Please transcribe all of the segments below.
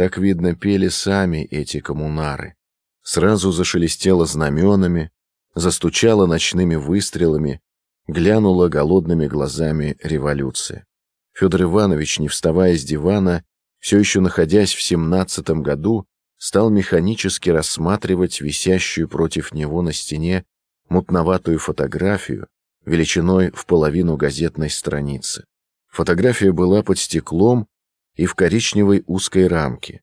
Так, видно, пели сами эти коммунары. Сразу зашелестело знаменами, застучало ночными выстрелами, глянула голодными глазами революция. Федор Иванович, не вставая с дивана, все еще находясь в семнадцатом году, стал механически рассматривать висящую против него на стене мутноватую фотографию величиной в половину газетной страницы. Фотография была под стеклом и в коричневой узкой рамке.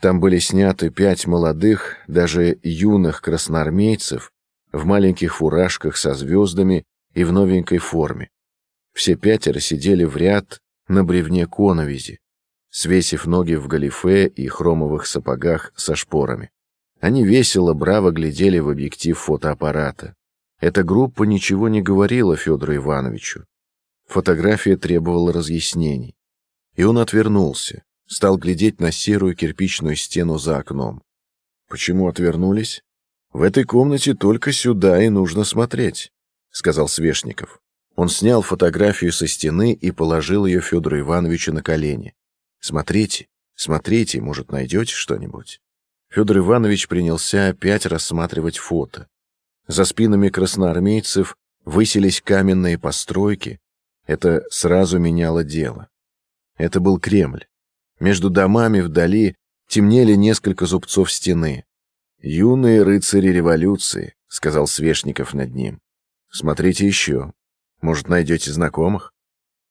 Там были сняты пять молодых, даже юных красноармейцев в маленьких фуражках со звездами и в новенькой форме. Все пятеро сидели в ряд на бревне коновизи, свесив ноги в галифе и хромовых сапогах со шпорами. Они весело, браво глядели в объектив фотоаппарата. Эта группа ничего не говорила Федору Ивановичу. Фотография требовала разъяснений. И он отвернулся, стал глядеть на серую кирпичную стену за окном. Почему отвернулись? В этой комнате только сюда и нужно смотреть, сказал Свешников. Он снял фотографию со стены и положил ее Федору Ивановичу на колени. Смотрите, смотрите, может, найдете что-нибудь. Федор Иванович принялся опять рассматривать фото. За спинами красноармейцев высились каменные постройки. Это сразу меняло дело. Это был Кремль. Между домами вдали темнели несколько зубцов стены. «Юные рыцари революции», — сказал Свешников над ним. «Смотрите еще. Может, найдете знакомых?»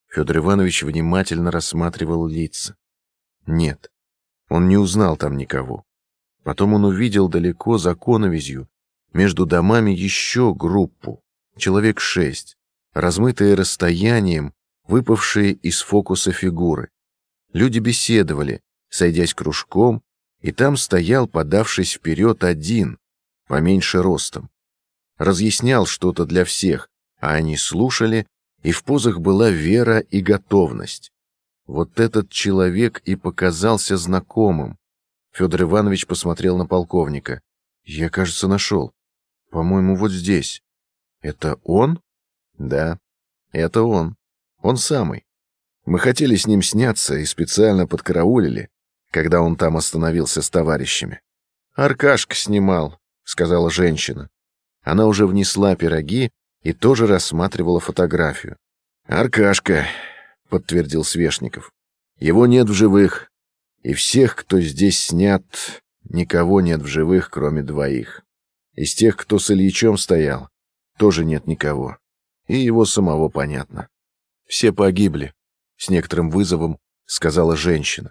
Федор Иванович внимательно рассматривал лица. Нет, он не узнал там никого. Потом он увидел далеко за коновизью, между домами еще группу, человек шесть, размытые расстоянием, выпавшие из фокуса фигуры. Люди беседовали, сойдясь кружком, и там стоял, подавшись вперед, один, поменьше ростом. Разъяснял что-то для всех, а они слушали, и в позах была вера и готовность. Вот этот человек и показался знакомым. Федор Иванович посмотрел на полковника. Я, кажется, нашел. По-моему, вот здесь. Это он? Да, это он. Он самый. Мы хотели с ним сняться и специально подкараулили, когда он там остановился с товарищами. Аркашка снимал, сказала женщина. Она уже внесла пироги и тоже рассматривала фотографию. Аркашка, подтвердил Свешников. Его нет в живых. И всех, кто здесь снят, никого нет в живых, кроме двоих. Из тех, кто с Ильичом стоял, тоже нет никого. И его самого понятно. Все погибли, с некоторым вызовом сказала женщина.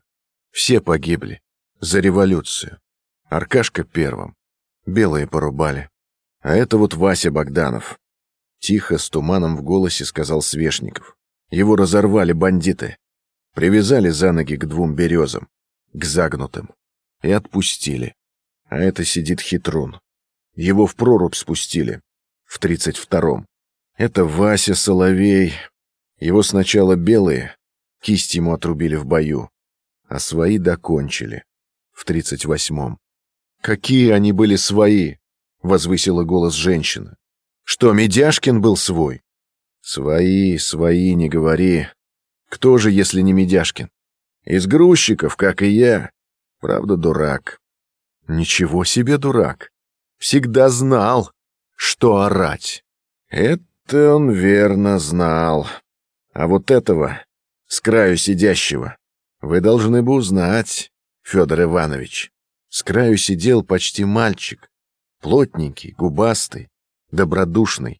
Все погибли. За революцию. Аркашка первым. Белые порубали. А это вот Вася Богданов. Тихо, с туманом в голосе сказал Свешников. Его разорвали бандиты. Привязали за ноги к двум березам, к загнутым, и отпустили. А это сидит хитрун. Его в прорубь спустили, в тридцать втором. Это Вася Соловей. Его сначала белые, кисть ему отрубили в бою, а свои докончили, в тридцать восьмом. «Какие они были свои!» — возвысила голос женщина. «Что, Медяшкин был свой?» Свои, свои, не говори. Кто же, если не Медяшкин? Из грузчиков, как и я. Правда, дурак. Ничего себе дурак. Всегда знал, что орать. Это он верно знал. А вот этого, с краю сидящего, вы должны бы узнать, Федор Иванович. С краю сидел почти мальчик, плотненький, губастый, добродушный,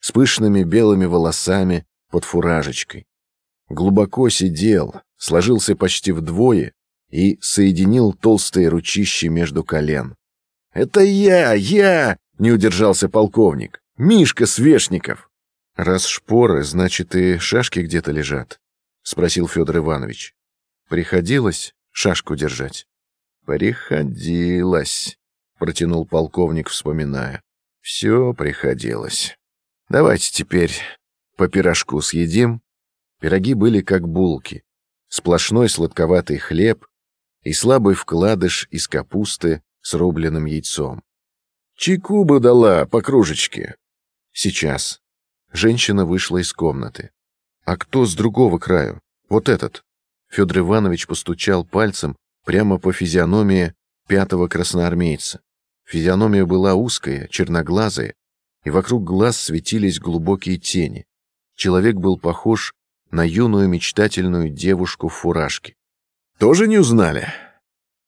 с пышными белыми волосами под фуражечкой. Глубоко сидел, сложился почти вдвое и соединил толстые ручищи между колен. «Это я, я!» — не удержался полковник. «Мишка Свешников!» «Раз шпоры, значит, и шашки где-то лежат?» — спросил Федор Иванович. «Приходилось шашку держать?» «Приходилось», — протянул полковник, вспоминая. «Все приходилось». Давайте теперь по пирожку съедим. Пироги были как булки. Сплошной сладковатый хлеб и слабый вкладыш из капусты с рубленым яйцом. Чайку бы дала по кружечке. Сейчас. Женщина вышла из комнаты. А кто с другого краю? Вот этот. Федор Иванович постучал пальцем прямо по физиономии пятого красноармейца. Физиономия была узкая, черноглазая, и вокруг глаз светились глубокие тени. Человек был похож на юную мечтательную девушку в фуражке. «Тоже не узнали?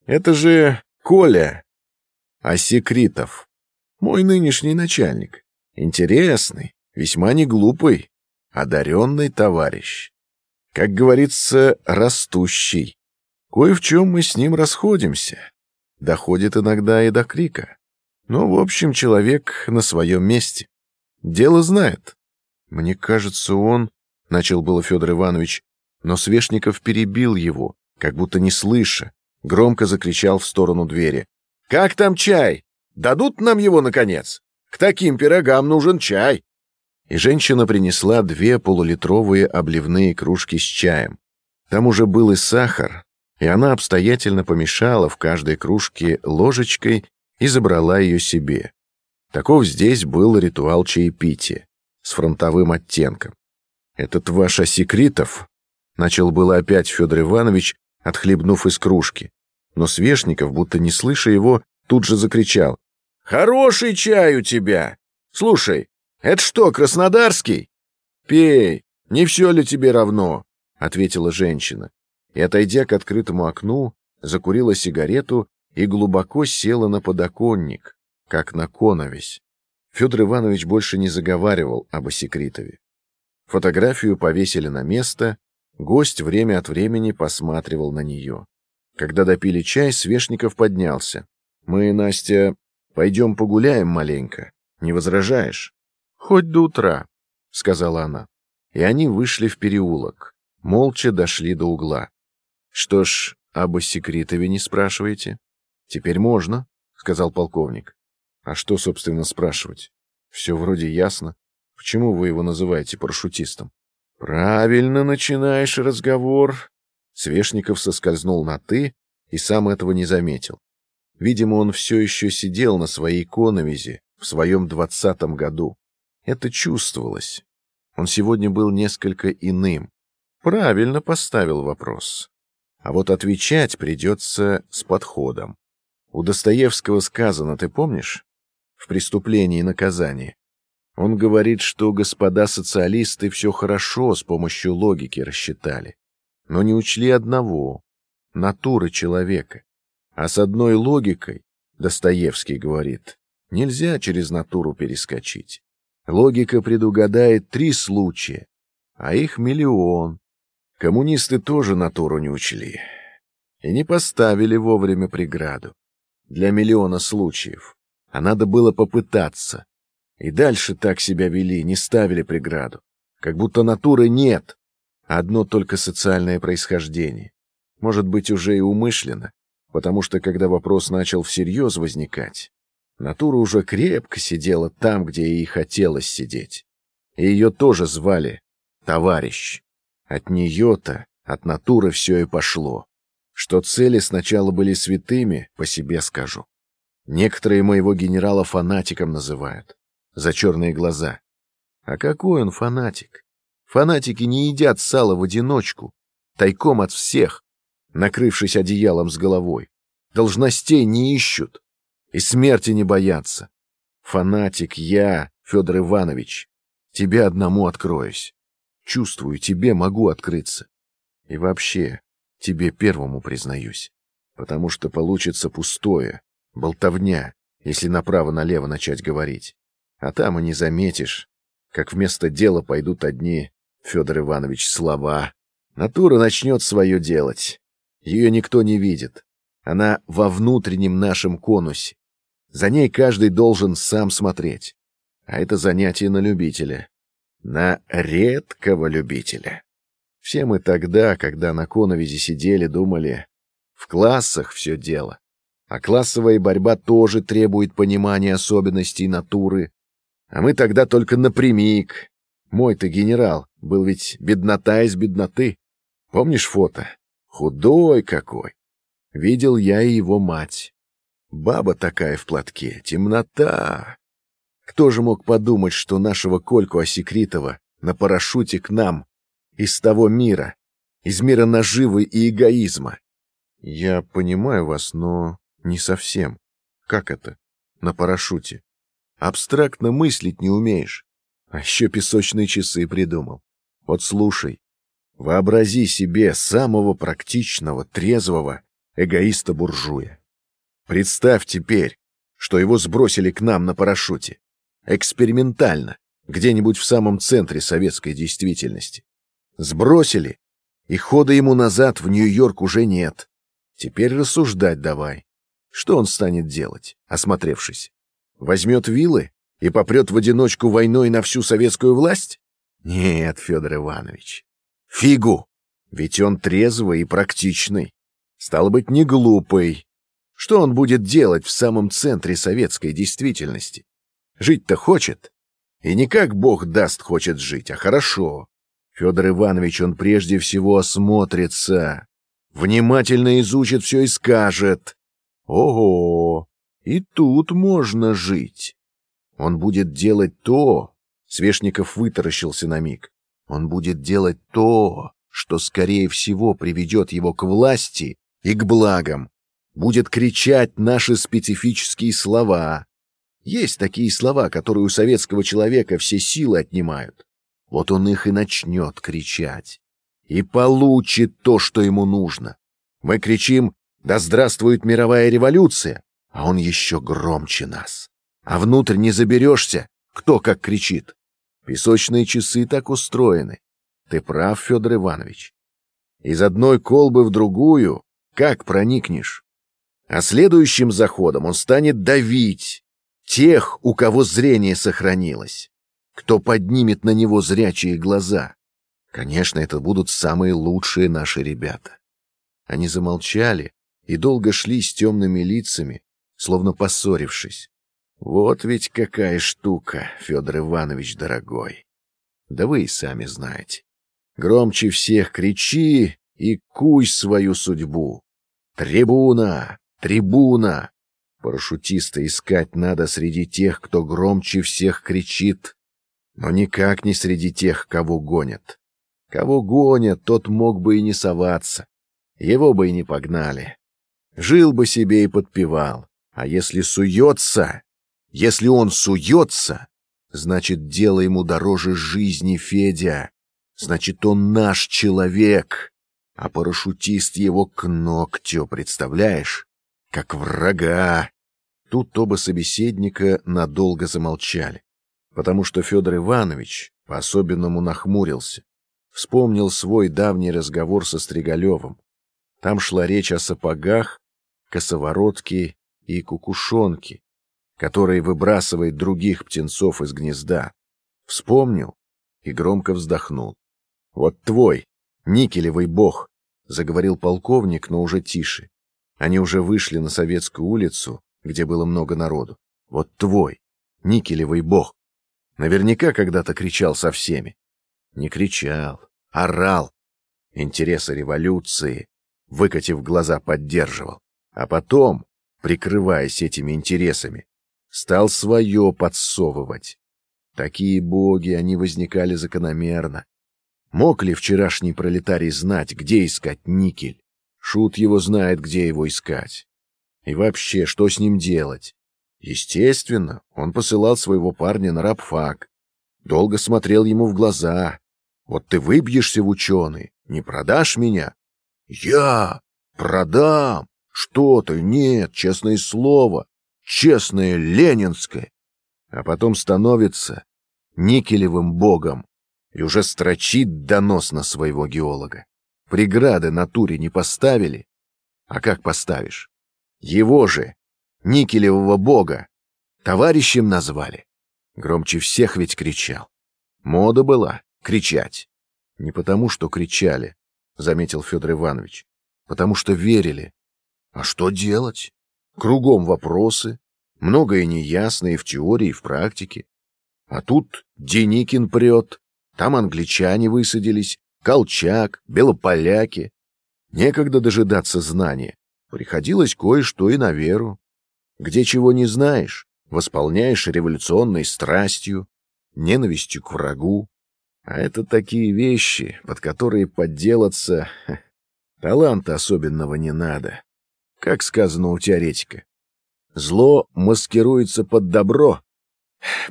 Это же Коля Осекритов, мой нынешний начальник. Интересный, весьма неглупый, одаренный товарищ. Как говорится, растущий. Кое в чем мы с ним расходимся. Доходит иногда и до крика. Но, в общем, человек на своем месте. Дело знает. Мне кажется, он... Начал было Федор Иванович, но Свешников перебил его, как будто не слыша, громко закричал в сторону двери. «Как там чай? Дадут нам его, наконец? К таким пирогам нужен чай!» И женщина принесла две полулитровые обливные кружки с чаем. Там уже был и сахар, и она обстоятельно помешала в каждой кружке ложечкой и забрала ее себе. Таков здесь был ритуал чаепития с фронтовым оттенком. «Этот ваш Осекритов?» — начал было опять Федор Иванович, отхлебнув из кружки. Но Свешников, будто не слыша его, тут же закричал. «Хороший чай у тебя! Слушай, это что, краснодарский?» «Пей, не все ли тебе равно?» — ответила женщина. И, отойдя к открытому окну, закурила сигарету и глубоко села на подоконник, как на коновесь. Федор Иванович больше не заговаривал об Осекритове. Фотографию повесили на место, гость время от времени посматривал на нее. Когда допили чай, Свешников поднялся. «Мы, Настя, пойдем погуляем маленько. Не возражаешь?» «Хоть до утра», — сказала она. И они вышли в переулок. Молча дошли до угла. «Что ж, об Секритове не спрашиваете?» «Теперь можно», — сказал полковник. «А что, собственно, спрашивать? Все вроде ясно. Почему вы его называете парашютистом?» «Правильно начинаешь разговор». Свешников соскользнул на «ты» и сам этого не заметил. Видимо, он все еще сидел на своей коновизе в своем двадцатом году. Это чувствовалось. Он сегодня был несколько иным. Правильно поставил вопрос. А вот отвечать придется с подходом. У Достоевского сказано, ты помнишь? В «Преступлении и наказании». Он говорит, что господа социалисты все хорошо с помощью логики рассчитали, но не учли одного — натуры человека. А с одной логикой, Достоевский говорит, нельзя через натуру перескочить. Логика предугадает три случая, а их миллион. Коммунисты тоже натуру не учли и не поставили вовремя преграду для миллиона случаев, а надо было попытаться. И дальше так себя вели, не ставили преграду, как будто натуры нет, одно только социальное происхождение. Может быть, уже и умышленно, потому что когда вопрос начал всерьез возникать, натура уже крепко сидела там, где ей хотелось сидеть. И ее тоже звали товарищ. От нее-то, от натуры все и пошло. Что цели сначала были святыми, по себе скажу. Некоторые моего генерала фанатиком называют. За черные глаза. А какой он фанатик? Фанатики не едят сало в одиночку, тайком от всех, накрывшись одеялом с головой. Должностей не ищут и смерти не боятся. Фанатик я, Федор Иванович. Тебе одному откроюсь. Чувствую, тебе могу открыться. И вообще, тебе первому признаюсь, потому что получится пустое, болтовня, если направо-налево начать говорить. А там и не заметишь, как вместо дела пойдут одни, Федор Иванович, слова. Натура начнет свое делать. Ее никто не видит. Она во внутреннем нашем конусе. За ней каждый должен сам смотреть. А это занятие на любителя. На редкого любителя. Все мы тогда, когда на коновизе сидели, думали, в классах все дело. А классовая борьба тоже требует понимания особенностей натуры. А мы тогда только напрямик. Мой-то генерал был ведь беднота из бедноты. Помнишь фото? Худой какой. Видел я и его мать. Баба такая в платке, темнота. Кто же мог подумать, что нашего Кольку Осекритова на парашюте к нам из того мира, из мира наживы и эгоизма. Я понимаю вас, но не совсем. Как это? На парашюте. Абстрактно мыслить не умеешь. А еще песочные часы придумал. Вот слушай, вообрази себе самого практичного, трезвого эгоиста-буржуя. Представь теперь, что его сбросили к нам на парашюте. Экспериментально, где-нибудь в самом центре советской действительности. Сбросили, и хода ему назад в Нью-Йорк уже нет. Теперь рассуждать давай. Что он станет делать, осмотревшись? Возьмет вилы и попрет в одиночку войной на всю советскую власть? Нет, Федор Иванович. Фигу! Ведь он трезвый и практичный. Стало быть, не глупый. Что он будет делать в самом центре советской действительности? Жить-то хочет. И не как Бог даст хочет жить, а хорошо. Федор Иванович, он прежде всего осмотрится, внимательно изучит все и скажет. Ого, и тут можно жить. Он будет делать то, Свешников вытаращился на миг. Он будет делать то, что, скорее всего, приведет его к власти и к благам. Будет кричать наши специфические слова. Есть такие слова, которые у советского человека все силы отнимают. Вот он их и начнет кричать. И получит то, что ему нужно. Мы кричим «Да здравствует мировая революция!» А он еще громче нас. А внутрь не заберешься, кто как кричит. Песочные часы так устроены. Ты прав, Федор Иванович. Из одной колбы в другую как проникнешь? А следующим заходом он станет давить тех, у кого зрение сохранилось, кто поднимет на него зрячие глаза. Конечно, это будут самые лучшие наши ребята. Они замолчали и долго шли с темными лицами, словно поссорившись. Вот ведь какая штука, Федор Иванович дорогой. Да вы и сами знаете. Громче всех кричи и куй свою судьбу. Трибуна! Трибуна! Парашютиста искать надо среди тех, кто громче всех кричит, но никак не среди тех, кого гонят. Кого гонят, тот мог бы и не соваться. Его бы и не погнали. Жил бы себе и подпевал. А если суется, если он суется, значит, дело ему дороже жизни, Федя. Значит, он наш человек. А парашютист его к ногтю, представляешь? Как врага. Тут оба собеседника надолго замолчали, потому что Федор Иванович по-особенному нахмурился. Вспомнил свой давний разговор со Стригалевым. Там шла речь о сапогах, косоворотке и кукушонке, который выбрасывает других птенцов из гнезда. Вспомнил и громко вздохнул. «Вот твой, никелевый бог!» — заговорил полковник, но уже тише. Они уже вышли на Советскую улицу, где было много народу. «Вот твой, никелевый бог!» Наверняка когда-то кричал со всеми. Не кричал, орал. Интересы революции, выкатив глаза, поддерживал. А потом, прикрываясь этими интересами, стал свое подсовывать. Такие боги, они возникали закономерно. Мог ли вчерашний пролетарий знать, где искать никель? Шут его знает, где его искать. И вообще, что с ним делать? Естественно, он посылал своего парня на рабфак. Долго смотрел ему в глаза. Вот ты выбьешься в ученый, не продашь меня? Я продам. Что ты? Нет, честное слово честное, ленинское, а потом становится никелевым богом и уже строчит донос на своего геолога. Преграды натуре не поставили? А как поставишь? Его же, никелевого бога, товарищем назвали. Громче всех ведь кричал. Мода была кричать. Не потому, что кричали, заметил Федор Иванович, потому что верили. А что делать? Кругом вопросы, многое неясно и в теории, и в практике. А тут Деникин прет, там англичане высадились, Колчак, белополяки. Некогда дожидаться знания. Приходилось кое-что и на веру. Где чего не знаешь, восполняешь революционной страстью, ненавистью к врагу. А это такие вещи, под которые подделаться Таланта особенного не надо. Как сказано у теоретика. Зло маскируется под добро.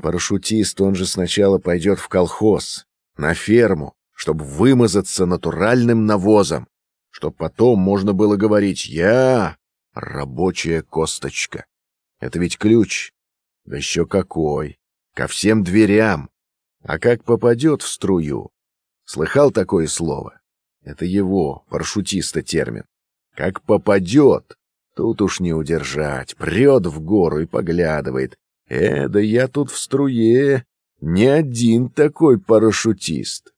Парашютист, он же сначала пойдет в колхоз, на ферму, чтобы вымазаться натуральным навозом, чтобы потом можно было говорить «Я рабочая косточка». Это ведь ключ. Да еще какой. Ко всем дверям. А как попадет в струю? Слыхал такое слово? Это его, парашютиста, термин. Как попадет, тут уж не удержать. Прет в гору и поглядывает. Э, да я тут в струе. Не один такой парашютист.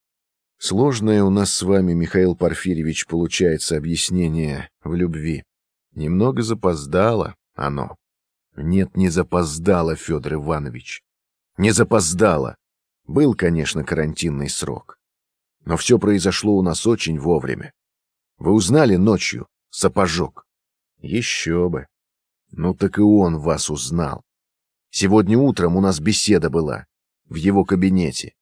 Сложное у нас с вами, Михаил Порфирьевич, получается объяснение в любви. Немного запоздало оно. Нет, не запоздало, Федор Иванович. Не запоздало. Был, конечно, карантинный срок. Но все произошло у нас очень вовремя. Вы узнали ночью сапожок? Еще бы. Ну так и он вас узнал. Сегодня утром у нас беседа была в его кабинете.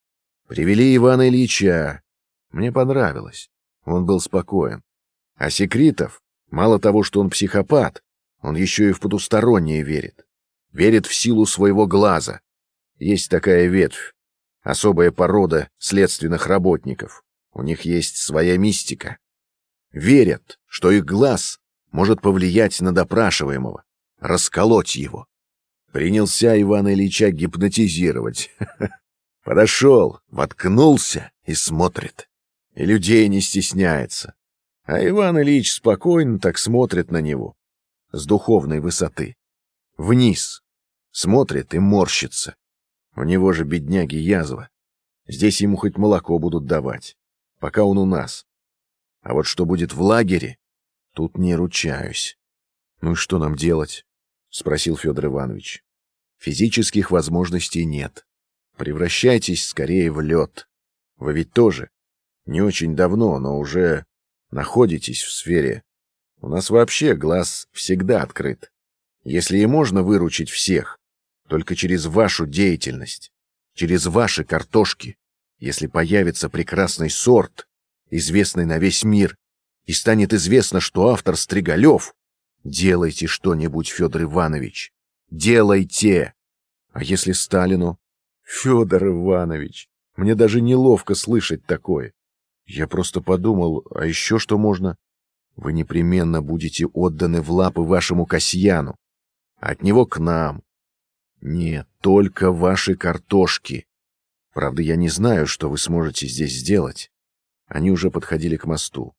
Привели Ивана Ильича. Мне понравилось. Он был спокоен. А Секритов, мало того, что он психопат, он еще и в потустороннее верит. Верит в силу своего глаза. Есть такая ветвь, особая порода следственных работников. У них есть своя мистика. Верят, что их глаз может повлиять на допрашиваемого, расколоть его. Принялся Ивана Ильича гипнотизировать. Подошел, воткнулся и смотрит. И людей не стесняется. А Иван Ильич спокойно так смотрит на него. С духовной высоты. Вниз. Смотрит и морщится. У него же, бедняги, язва. Здесь ему хоть молоко будут давать. Пока он у нас. А вот что будет в лагере, тут не ручаюсь. Ну и что нам делать? — спросил Федор Иванович. «Физических возможностей нет. Превращайтесь скорее в лед. Вы ведь тоже не очень давно, но уже находитесь в сфере. У нас вообще глаз всегда открыт. Если и можно выручить всех, только через вашу деятельность, через ваши картошки, если появится прекрасный сорт, известный на весь мир, и станет известно, что автор Стригалев, Делайте что-нибудь, Федор Иванович. Делайте! А если Сталину? Федор Иванович, мне даже неловко слышать такое. Я просто подумал, а еще что можно? Вы непременно будете отданы в лапы вашему Касьяну. От него к нам. Нет, только ваши картошки. Правда, я не знаю, что вы сможете здесь сделать. Они уже подходили к мосту.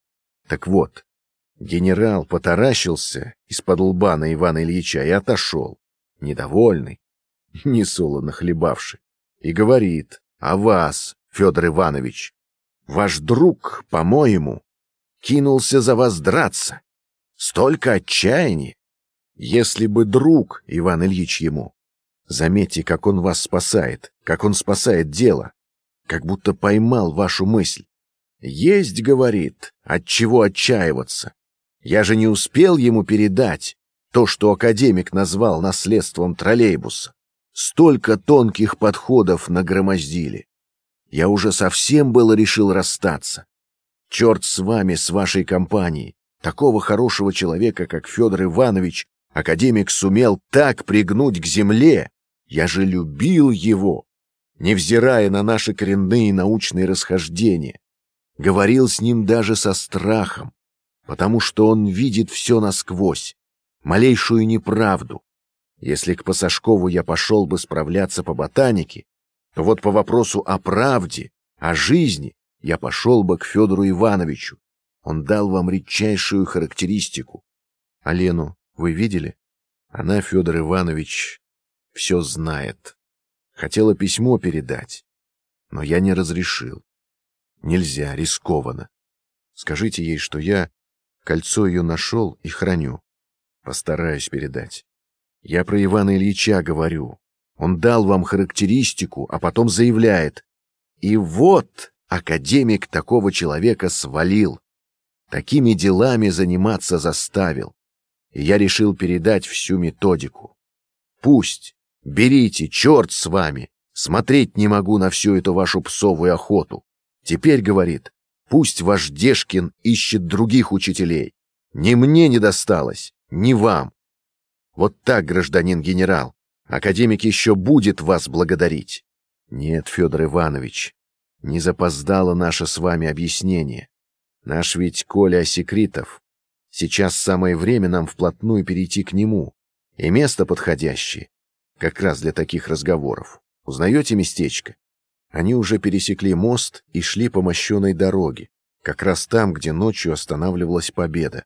Так вот, Генерал потаращился из-под лба на Ивана Ильича и отошел, недовольный, несолоно хлебавший, и говорит о вас, Федор Иванович. Ваш друг, по-моему, кинулся за вас драться. Столько отчаяния. Если бы друг, Иван Ильич ему, заметьте, как он вас спасает, как он спасает дело, как будто поймал вашу мысль. Есть, говорит, от чего отчаиваться. Я же не успел ему передать то, что академик назвал наследством троллейбуса. Столько тонких подходов нагромоздили. Я уже совсем было решил расстаться. Черт с вами, с вашей компанией. Такого хорошего человека, как Федор Иванович, академик сумел так пригнуть к земле. Я же любил его, невзирая на наши коренные научные расхождения. Говорил с ним даже со страхом потому что он видит все насквозь, малейшую неправду. Если к Пасашкову я пошел бы справляться по ботанике, вот по вопросу о правде, о жизни я пошел бы к Федору Ивановичу. Он дал вам редчайшую характеристику. А Лену вы видели? Она, Федор Иванович, все знает. Хотела письмо передать, но я не разрешил. Нельзя, рискованно. Скажите ей, что я Кольцо ее нашел и храню. Постараюсь передать. Я про Ивана Ильича говорю. Он дал вам характеристику, а потом заявляет. И вот академик такого человека свалил. Такими делами заниматься заставил. И я решил передать всю методику. Пусть. Берите, черт с вами. Смотреть не могу на всю эту вашу псовую охоту. Теперь, говорит, Пусть ваш Дешкин ищет других учителей. Ни мне не досталось, ни вам. Вот так, гражданин генерал, академик еще будет вас благодарить. Нет, Федор Иванович, не запоздало наше с вами объяснение. Наш ведь Коля Секритов. Сейчас самое время нам вплотную перейти к нему. И место подходящее, как раз для таких разговоров. Узнаете местечко? Они уже пересекли мост и шли по мощенной дороге, как раз там, где ночью останавливалась победа.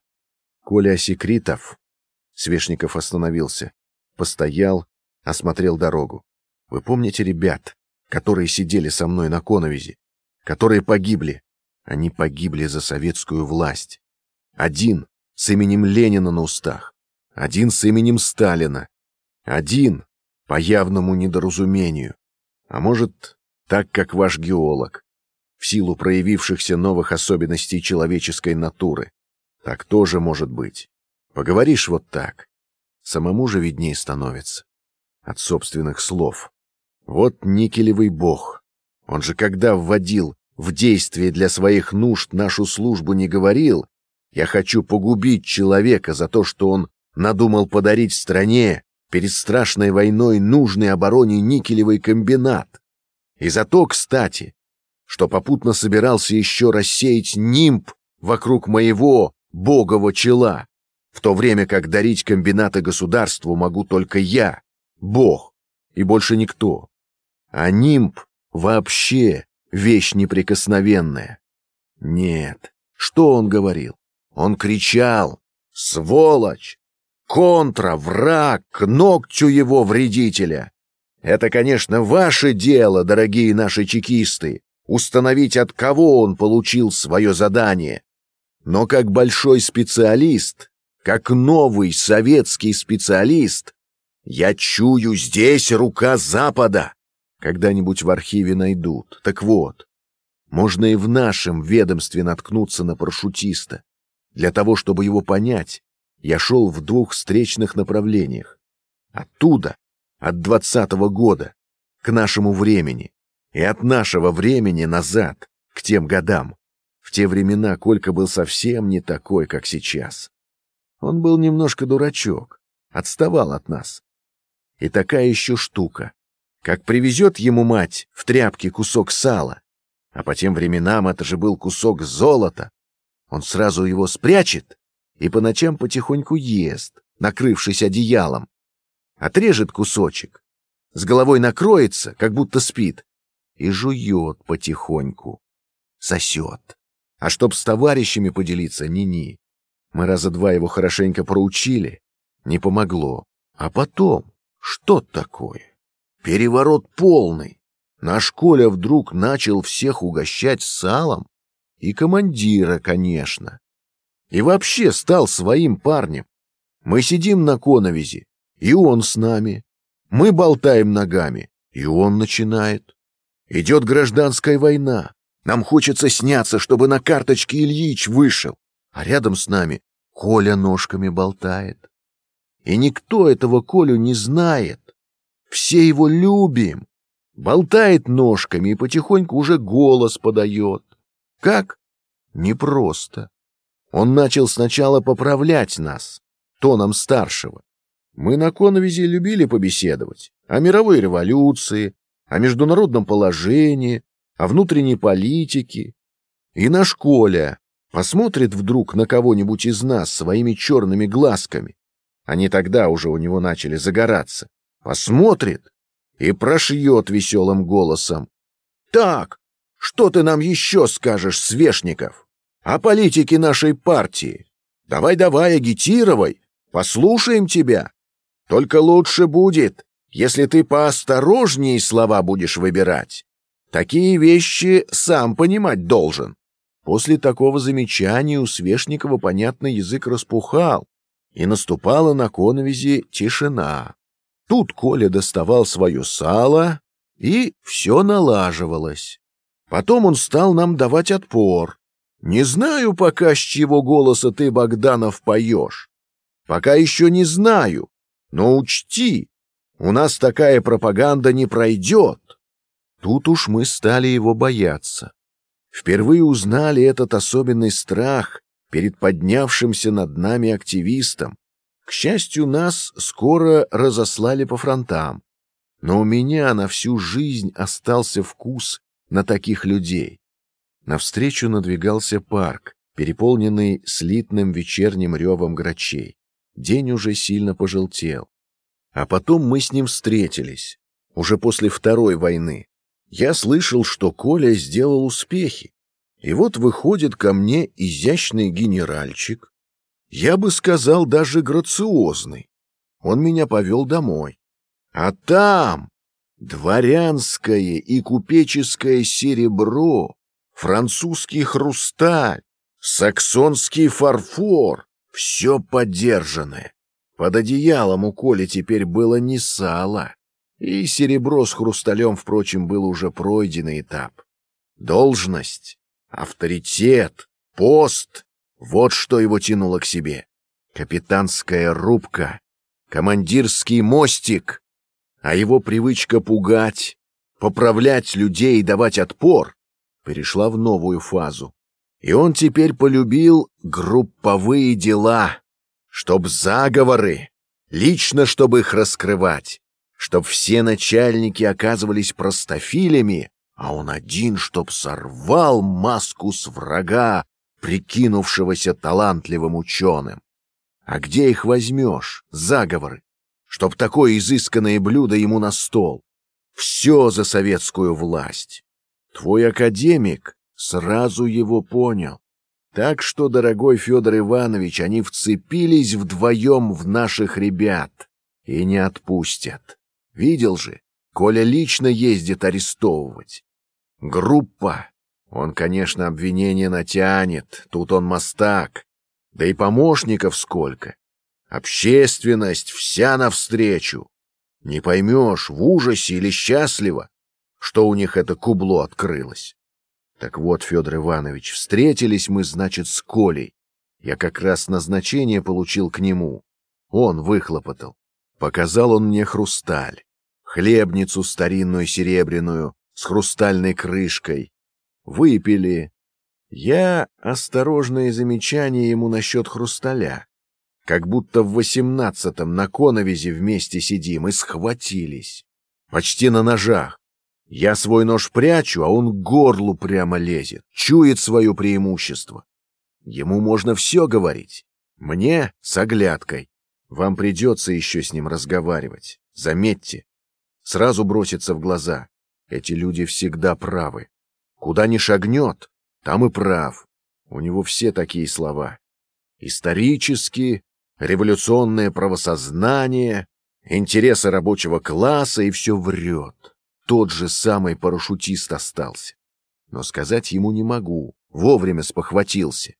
Коля Секритов. Свешников остановился, постоял, осмотрел дорогу. Вы помните ребят, которые сидели со мной на коновизе, которые погибли? Они погибли за советскую власть. Один с именем Ленина на устах, один с именем Сталина, один по явному недоразумению, а может, так как ваш геолог, в силу проявившихся новых особенностей человеческой натуры. Так тоже может быть. Поговоришь вот так, самому же виднее становится. От собственных слов. Вот никелевый бог. Он же когда вводил в действие для своих нужд нашу службу не говорил, я хочу погубить человека за то, что он надумал подарить стране перед страшной войной нужный обороне никелевый комбинат. И за то, кстати, что попутно собирался еще рассеять нимб вокруг моего богового чела, в то время как дарить комбинаты государству могу только я, бог, и больше никто. А нимб вообще вещь неприкосновенная. Нет, что он говорил? Он кричал «Сволочь! Контра, враг, к ногтю его вредителя!» Это, конечно, ваше дело, дорогие наши чекисты, установить, от кого он получил свое задание. Но как большой специалист, как новый советский специалист, я чую здесь рука Запада. Когда-нибудь в архиве найдут. Так вот, можно и в нашем ведомстве наткнуться на парашютиста. Для того, чтобы его понять, я шел в двух встречных направлениях. Оттуда, от двадцатого года, к нашему времени, и от нашего времени назад, к тем годам. В те времена Колька был совсем не такой, как сейчас. Он был немножко дурачок, отставал от нас. И такая еще штука, как привезет ему мать в тряпке кусок сала, а по тем временам это же был кусок золота, он сразу его спрячет и по ночам потихоньку ест, накрывшись одеялом. Отрежет кусочек, с головой накроется, как будто спит, и жует потихоньку, сосет. А чтоб с товарищами поделиться, ни-ни. Мы раза два его хорошенько проучили, не помогло. А потом, что такое? Переворот полный. Наш Коля вдруг начал всех угощать салом, и командира, конечно. И вообще стал своим парнем. Мы сидим на коновизе, и он с нами. Мы болтаем ногами, и он начинает. Идет гражданская война. Нам хочется сняться, чтобы на карточке Ильич вышел. А рядом с нами Коля ножками болтает. И никто этого Колю не знает. Все его любим. Болтает ножками и потихоньку уже голос подает. Как? Непросто. Он начал сначала поправлять нас, тоном старшего. Мы на Коновизе любили побеседовать о мировой революции, о международном положении, о внутренней политике. И наш Коля посмотрит вдруг на кого-нибудь из нас своими черными глазками. Они тогда уже у него начали загораться. Посмотрит и прошьет веселым голосом. «Так, что ты нам еще скажешь, Свешников? О политике нашей партии? Давай-давай, агитировай, послушаем тебя. Только лучше будет, если ты поосторожнее слова будешь выбирать. Такие вещи сам понимать должен. После такого замечания у Свешникова, понятно, язык распухал, и наступала на коновизе тишина. Тут Коля доставал свое сало, и все налаживалось. Потом он стал нам давать отпор. Не знаю пока, с чего голоса ты, Богданов, поешь. Пока еще не знаю. Но учти, у нас такая пропаганда не пройдет. Тут уж мы стали его бояться. впервые узнали этот особенный страх перед поднявшимся над нами активистом. К счастью, нас скоро разослали по фронтам, но у меня на всю жизнь остался вкус на таких людей. Навстречу надвигался парк, переполненный слитным вечерним ревом грачей. День уже сильно пожелтел. А потом мы с ним встретились, уже после Второй войны. Я слышал, что Коля сделал успехи. И вот выходит ко мне изящный генеральчик, я бы сказал, даже грациозный. Он меня повел домой. А там дворянское и купеческое серебро, французский хрусталь, саксонский фарфор, все подержанное. Под одеялом у Коли теперь было не сало, и серебро с хрусталем, впрочем, был уже пройденный этап. Должность, авторитет, пост — вот что его тянуло к себе. Капитанская рубка, командирский мостик, а его привычка пугать, поправлять людей и давать отпор перешла в новую фазу. И он теперь полюбил групповые дела, чтоб заговоры, лично чтобы их раскрывать, чтоб все начальники оказывались простофилями, а он один, чтоб сорвал маску с врага, прикинувшегося талантливым ученым. А где их возьмешь, заговоры? чтоб такое изысканное блюдо ему на стол. Все за советскую власть. Твой академик сразу его понял. Так что, дорогой Федор Иванович, они вцепились вдвоем в наших ребят и не отпустят. Видел же, Коля лично ездит арестовывать. Группа. Он, конечно, обвинение натянет, тут он мастак. Да и помощников сколько. Общественность вся навстречу. Не поймешь, в ужасе или счастливо, что у них это кубло открылось. Так вот, Федор Иванович, встретились мы, значит, с Колей. Я как раз назначение получил к нему. Он выхлопотал. Показал он мне хрусталь, хлебницу старинную серебряную с хрустальной крышкой. Выпили. Я осторожное замечание ему насчет хрусталя как будто в восемнадцатом на коновизе вместе сидим и схватились. Почти на ножах. Я свой нож прячу, а он к горлу прямо лезет, чует свое преимущество. Ему можно все говорить. Мне с оглядкой. Вам придется еще с ним разговаривать. Заметьте. Сразу бросится в глаза. Эти люди всегда правы. Куда ни шагнет, там и прав. У него все такие слова. Исторически, революционное правосознание, интересы рабочего класса и все врет. Тот же самый парашютист остался. Но сказать ему не могу, вовремя спохватился.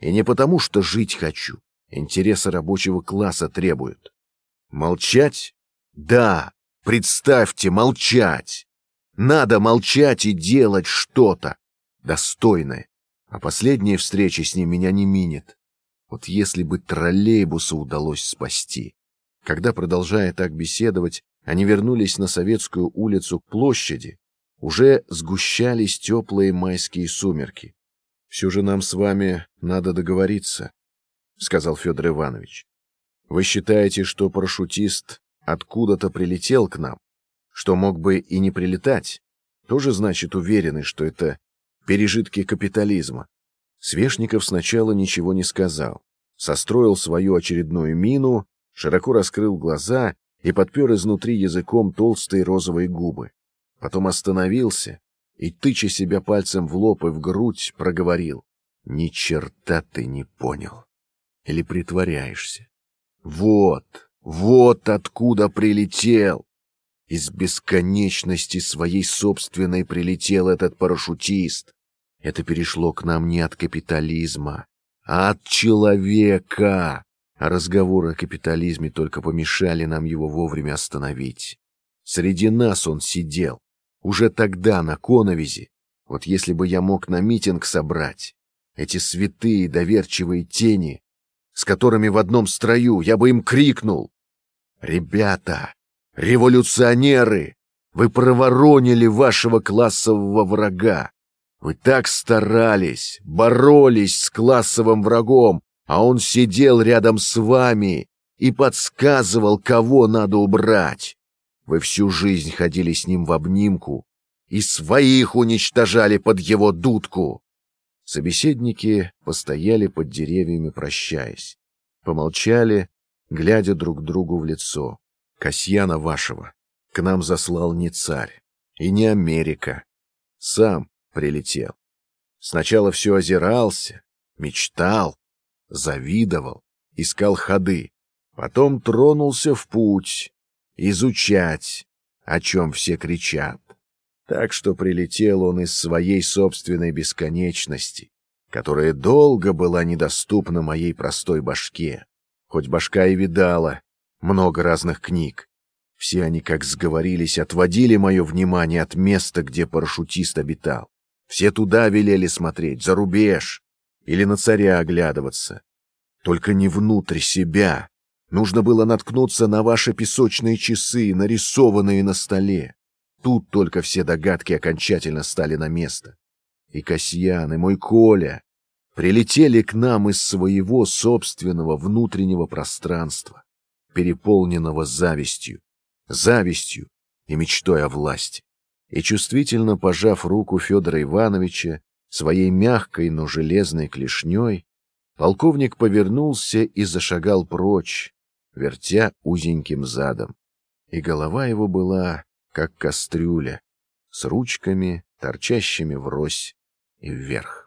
И не потому, что жить хочу. Интересы рабочего класса требуют. Молчать? Да, представьте, молчать. Надо молчать и делать что-то достойное. А последняя встреча с ним меня не минет. Вот если бы троллейбуса удалось спасти. Когда, продолжая так беседовать, они вернулись на Советскую улицу к площади, уже сгущались теплые майские сумерки. — Все же нам с вами надо договориться, — сказал Федор Иванович. — Вы считаете, что парашютист откуда-то прилетел к нам, что мог бы и не прилетать? Тоже значит уверены, что это пережитки капитализма. Свешников сначала ничего не сказал, состроил свою очередную мину, широко раскрыл глаза и подпер изнутри языком толстые розовые губы. Потом остановился и, тыча себя пальцем в лоб и в грудь, проговорил. «Ни черта ты не понял. Или притворяешься? Вот, вот откуда прилетел!» Из бесконечности своей собственной прилетел этот парашютист. Это перешло к нам не от капитализма, а от человека. А разговоры о капитализме только помешали нам его вовремя остановить. Среди нас он сидел. Уже тогда на коновизе. Вот если бы я мог на митинг собрать эти святые доверчивые тени, с которыми в одном строю я бы им крикнул. «Ребята, революционеры, вы проворонили вашего классового врага. Вы так старались, боролись с классовым врагом, а он сидел рядом с вами и подсказывал, кого надо убрать. Вы всю жизнь ходили с ним в обнимку и своих уничтожали под его дудку. Собеседники постояли под деревьями, прощаясь. Помолчали, глядя друг другу в лицо. Касьяна вашего к нам заслал не царь и не Америка. Сам прилетел. Сначала все озирался, мечтал, завидовал, искал ходы. Потом тронулся в путь, изучать, о чем все кричат. Так что прилетел он из своей собственной бесконечности, которая долго была недоступна моей простой башке. Хоть башка и видала много разных книг. Все они, как сговорились, отводили мое внимание от места, где парашютист обитал. Все туда велели смотреть, за рубеж, или на царя оглядываться. Только не внутрь себя. Нужно было наткнуться на ваши песочные часы, нарисованные на столе. Тут только все догадки окончательно стали на место. И Касьян, и мой Коля прилетели к нам из своего собственного внутреннего пространства, переполненного завистью, завистью и мечтой о власти и чувствительно пожав руку Федора Ивановича своей мягкой, но железной клешней, полковник повернулся и зашагал прочь, вертя узеньким задом. И голова его была, как кастрюля, с ручками, торчащими врозь и вверх.